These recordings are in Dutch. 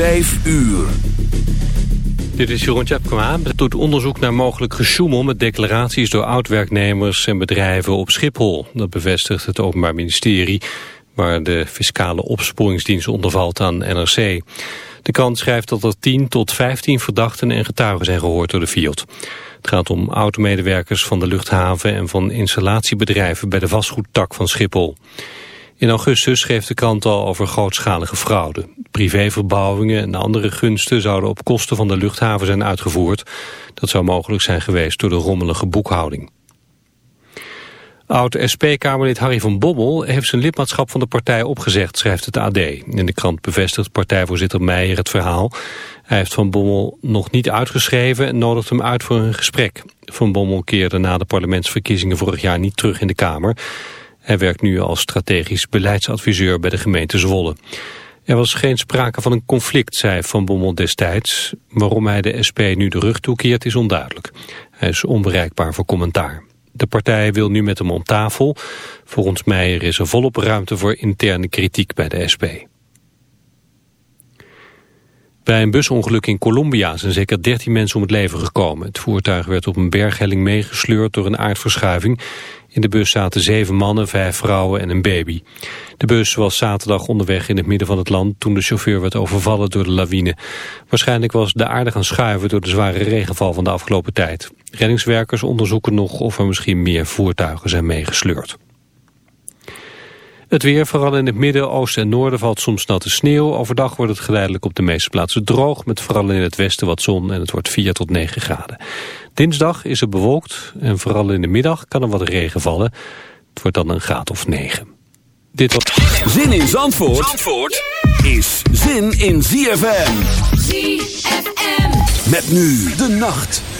Vijf uur. Dit is Jeroen Tjepkema. Het doet onderzoek naar mogelijk gesjoemel met declaraties door oud-werknemers en bedrijven op Schiphol. Dat bevestigt het Openbaar Ministerie, waar de fiscale opsporingsdienst ondervalt aan NRC. De krant schrijft dat er 10 tot 15 verdachten en getuigen zijn gehoord door de FIOD. Het gaat om oud-medewerkers van de luchthaven en van installatiebedrijven bij de vastgoedtak van Schiphol. In augustus schreef de krant al over grootschalige fraude. Privéverbouwingen en andere gunsten zouden op kosten van de luchthaven zijn uitgevoerd. Dat zou mogelijk zijn geweest door de rommelige boekhouding. Oud-SP-Kamerlid Harry van Bommel heeft zijn lidmaatschap van de partij opgezegd, schrijft het AD. In de krant bevestigt partijvoorzitter Meijer het verhaal. Hij heeft Van Bommel nog niet uitgeschreven en nodigt hem uit voor een gesprek. Van Bommel keerde na de parlementsverkiezingen vorig jaar niet terug in de Kamer. Hij werkt nu als strategisch beleidsadviseur bij de gemeente Zwolle. Er was geen sprake van een conflict, zei Van Bommel destijds. Waarom hij de SP nu de rug toekeert is onduidelijk. Hij is onbereikbaar voor commentaar. De partij wil nu met hem om tafel. Volgens Meijer is er volop ruimte voor interne kritiek bij de SP. Bij een busongeluk in Colombia zijn zeker 13 mensen om het leven gekomen. Het voertuig werd op een berghelling meegesleurd door een aardverschuiving. In de bus zaten zeven mannen, vijf vrouwen en een baby. De bus was zaterdag onderweg in het midden van het land toen de chauffeur werd overvallen door de lawine. Waarschijnlijk was de aarde gaan schuiven door de zware regenval van de afgelopen tijd. Reddingswerkers onderzoeken nog of er misschien meer voertuigen zijn meegesleurd. Het weer, vooral in het midden, oosten en noorden, valt soms natte sneeuw. Overdag wordt het geleidelijk op de meeste plaatsen droog... met vooral in het westen wat zon en het wordt 4 tot 9 graden. Dinsdag is het bewolkt en vooral in de middag kan er wat regen vallen. Het wordt dan een graad of 9. Dit was... Zin in Zandvoort, Zandvoort is zin in ZFM. ZFM. Met nu de nacht.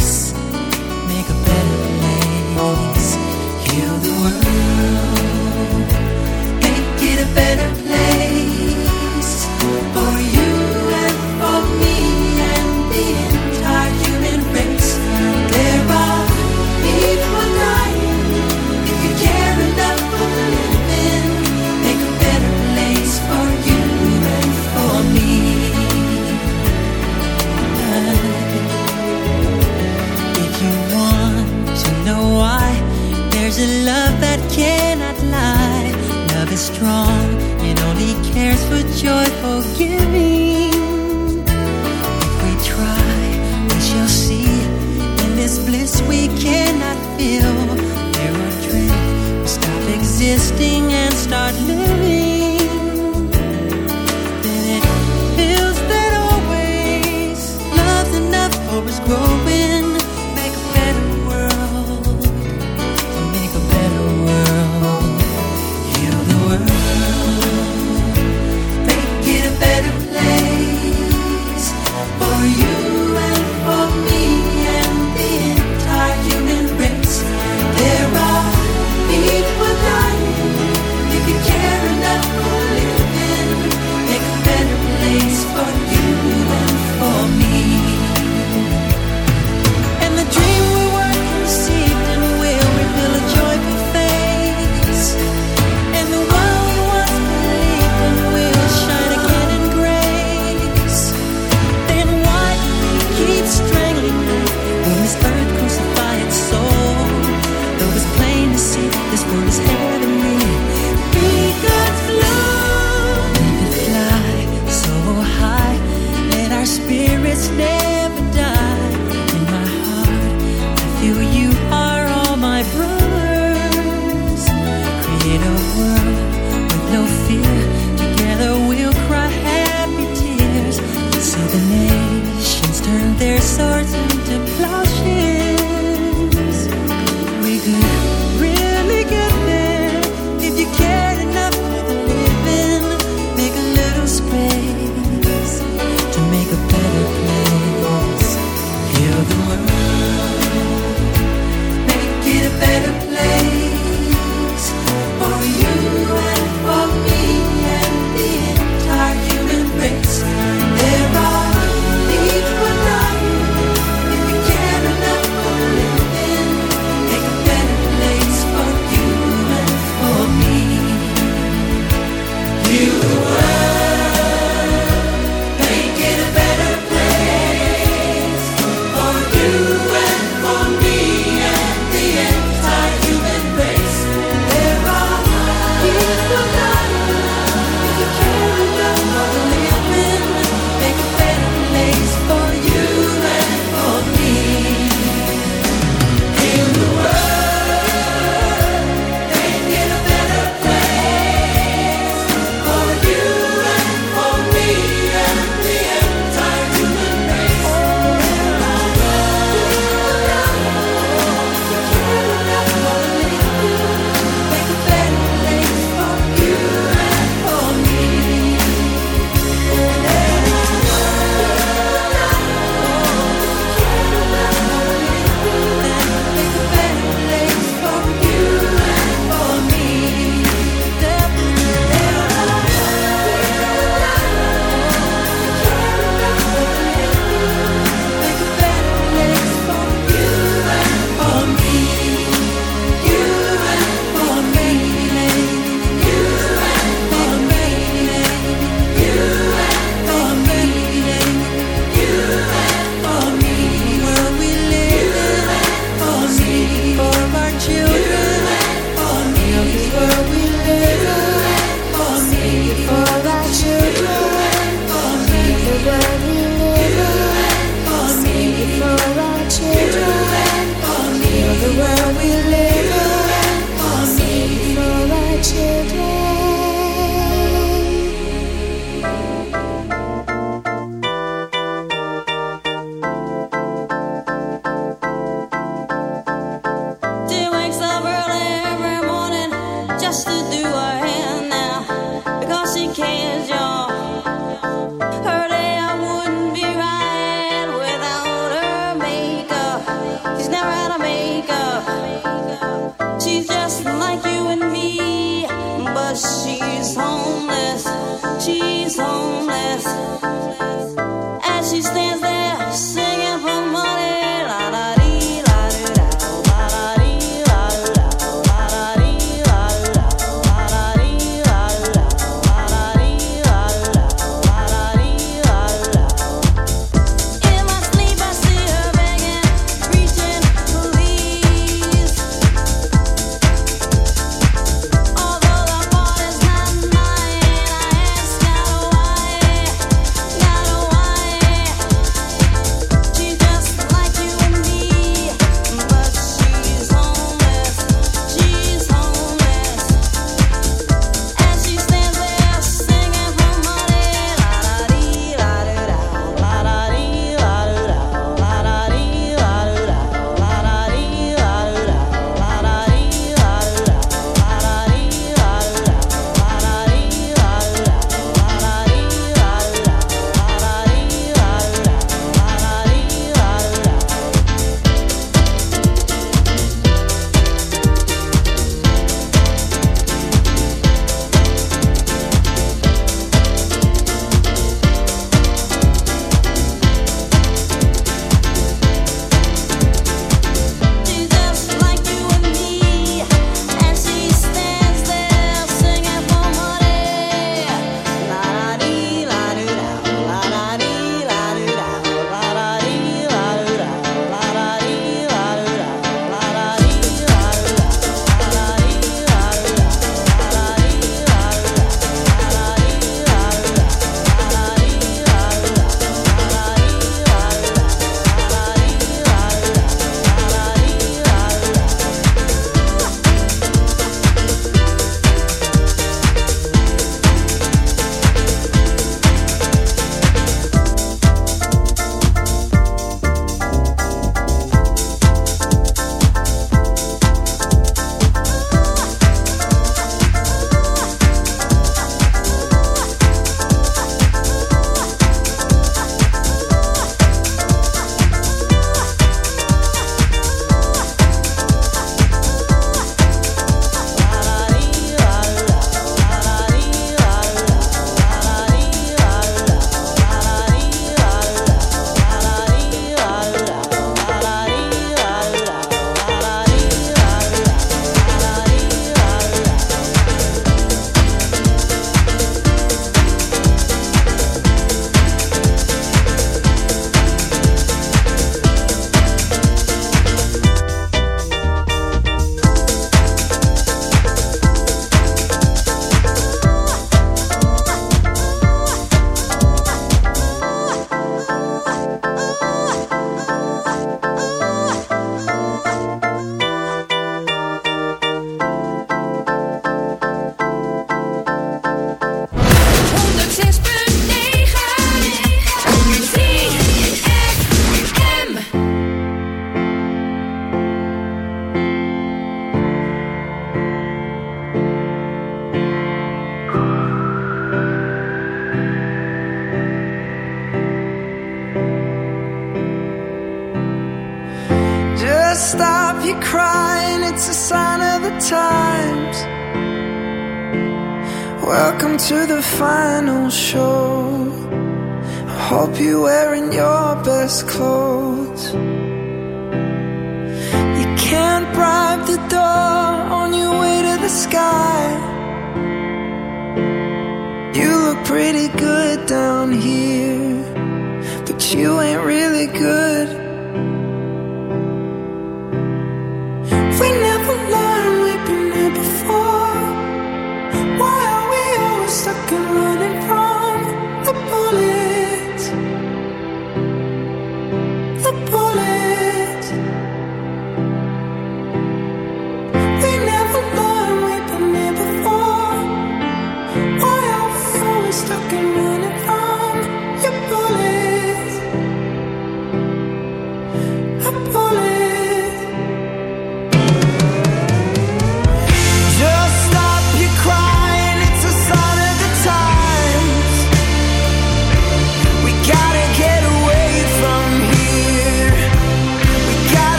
can run.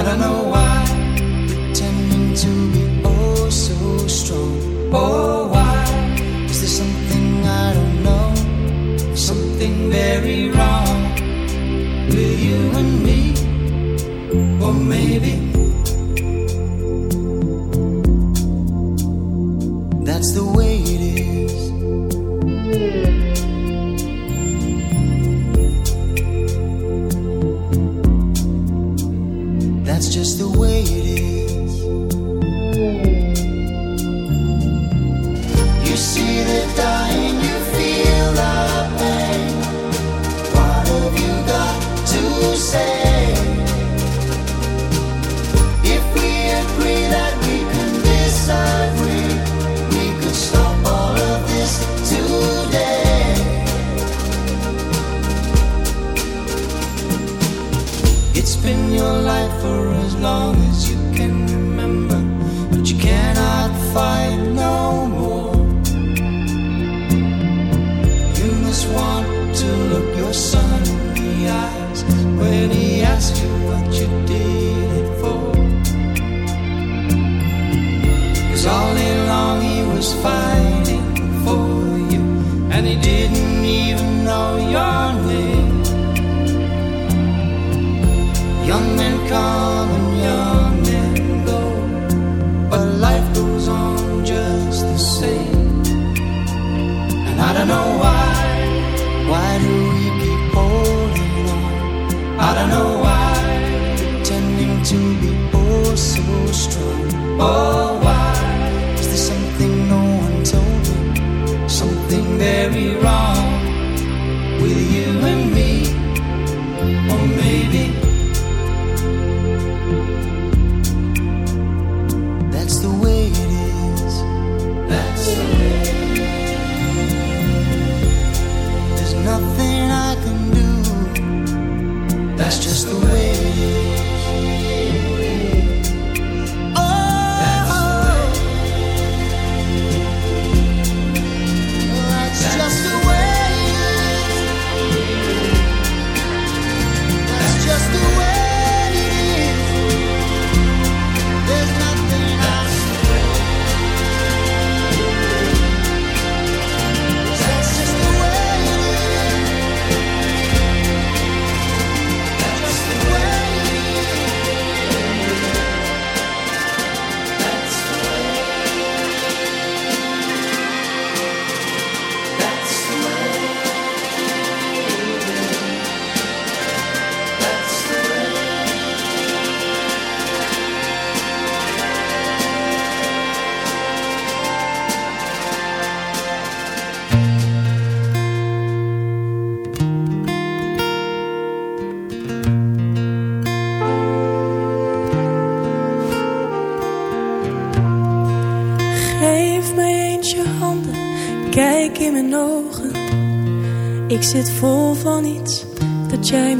I don't know very wrong.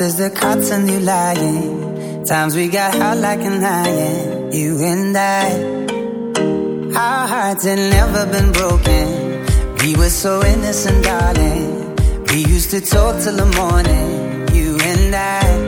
As the cotton you lying. Times we got hot like an iron, you and I. Our hearts had never been broken. We were so innocent, darling. We used to talk till the morning, you and I.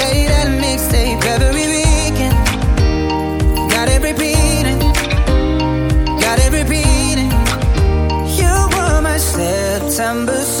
December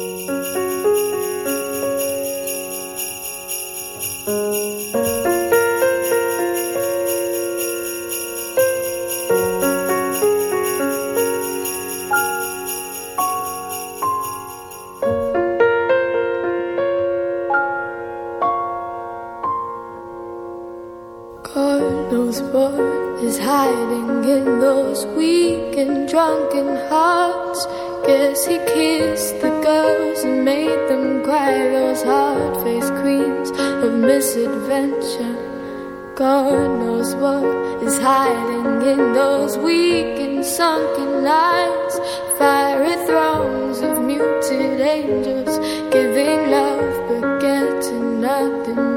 Misadventure. God knows what is hiding in those weak and sunken eyes. Fiery thrones of muted angels giving love but getting nothing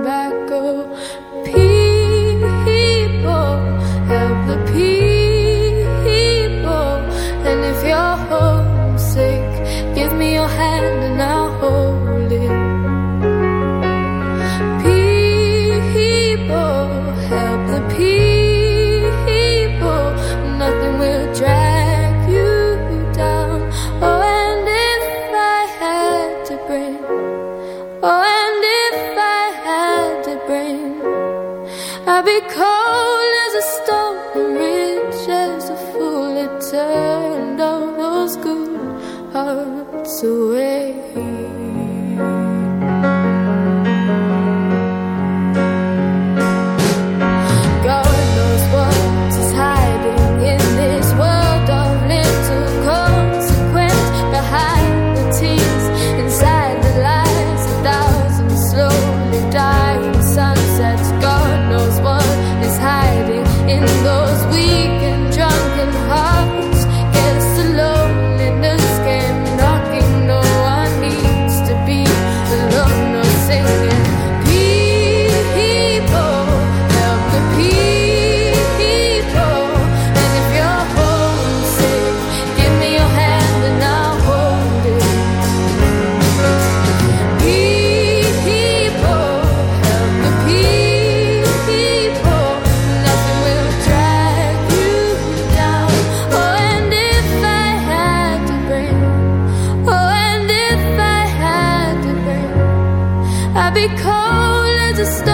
to stop